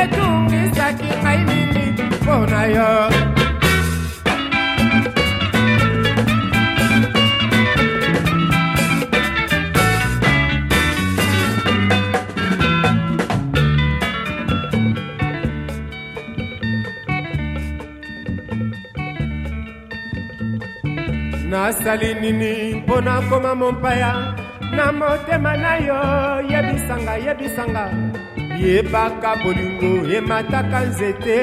Na nasali nini mpona koma mompaya na manayo na yo yebisanga yebisanga yebaka bolingo emataka nzete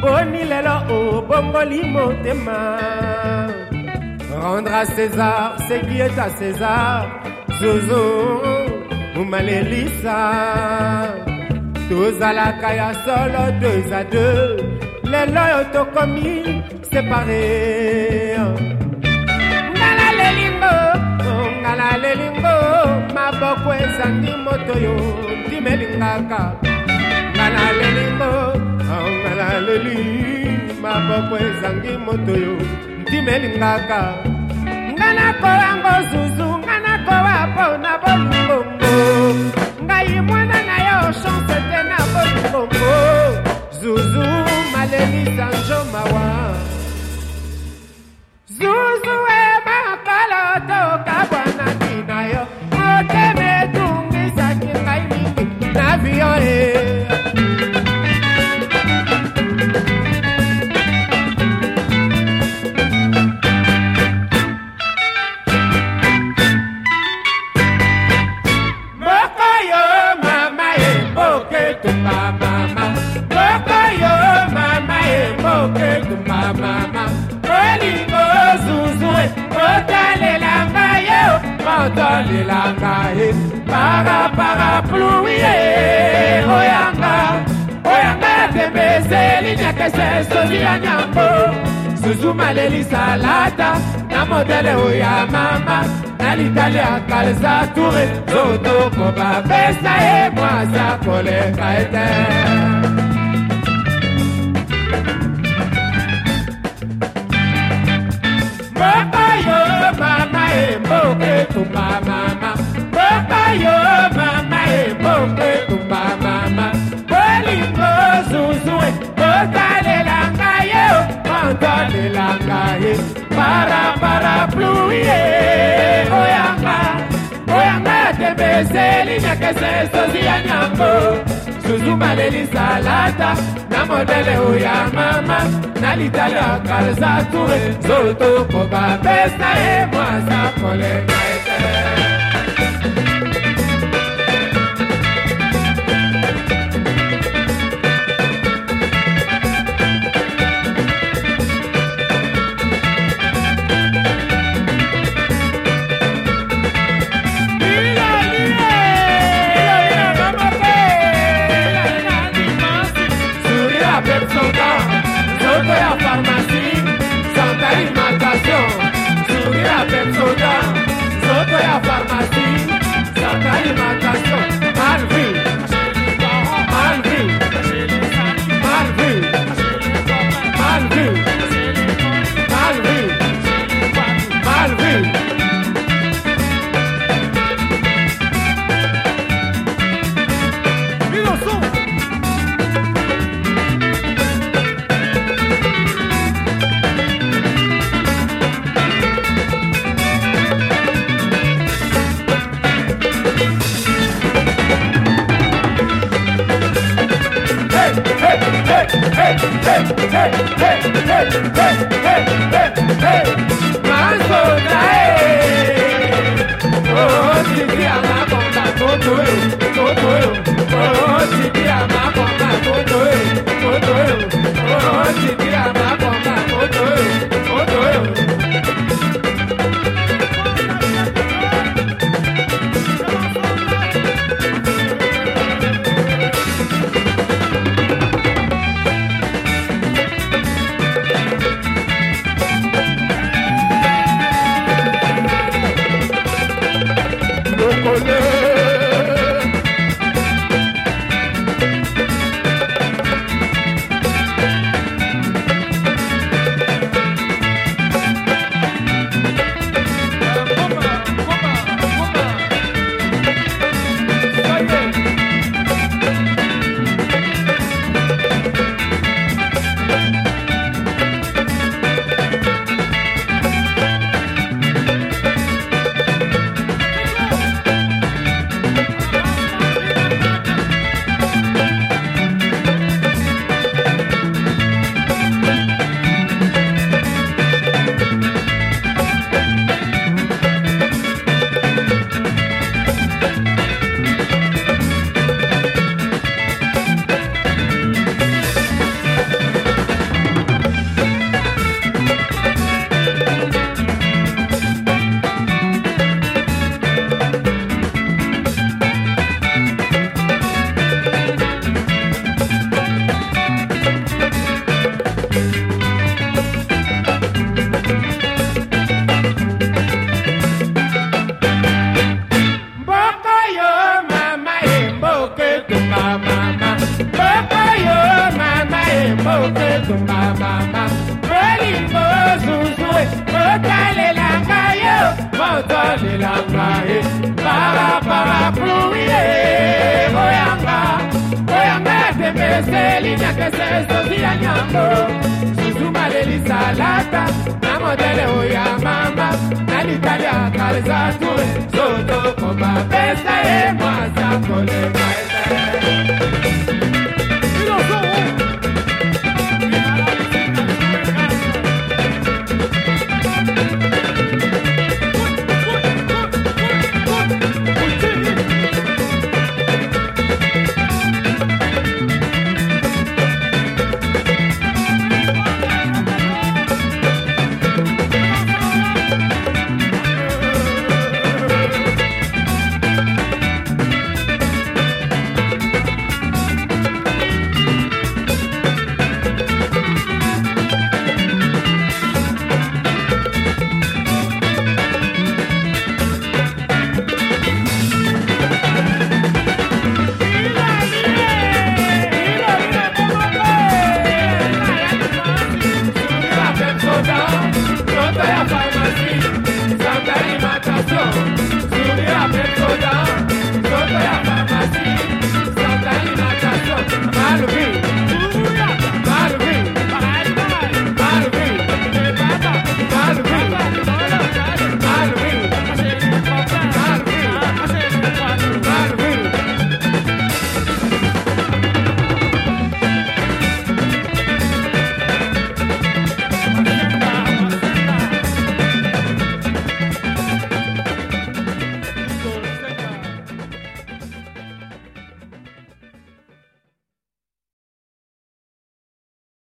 boni lelo obongoli motema rendre à césar ce qui est à césar zozo omalelisa tozalaka ya solo deux à deux lelo oyo tokomi separe ngala lelingo ngala lelingo nga bakweza ndi moto yo ndimelingaka nga nalelingo nga naleli maboko ezangi moto yo ndimelingaka nga nakoyango zuzu nga nakowa mpo na bolingongo otondilanga ye paraparapluie oyanga oyanga yatembeseli nyakese sozi ya nyambo zuzuma lelisalata na modele oya mama na litale ya kalzatoure zotoko bapesa ye mwaza koleka ete tembe ezeli nyakese esozi ya nyambo zuzuma lelisalata na modele oya mama na litalo ya kalzature zoto po bapesa ye mwasa kolenga ete Yo te voy a farmar. oh, oh, oh, Ó ti di àmàkọ̀ǹdà tó tó èrò tó tó èrò. Ó ti di àmàkọ̀ǹdà tó tó èrò tó tó èrò. línea que se socia ñambo Zuma de salata, na modele oya mama na l'italia calzatue soto koba pesa e mwasa kole maesa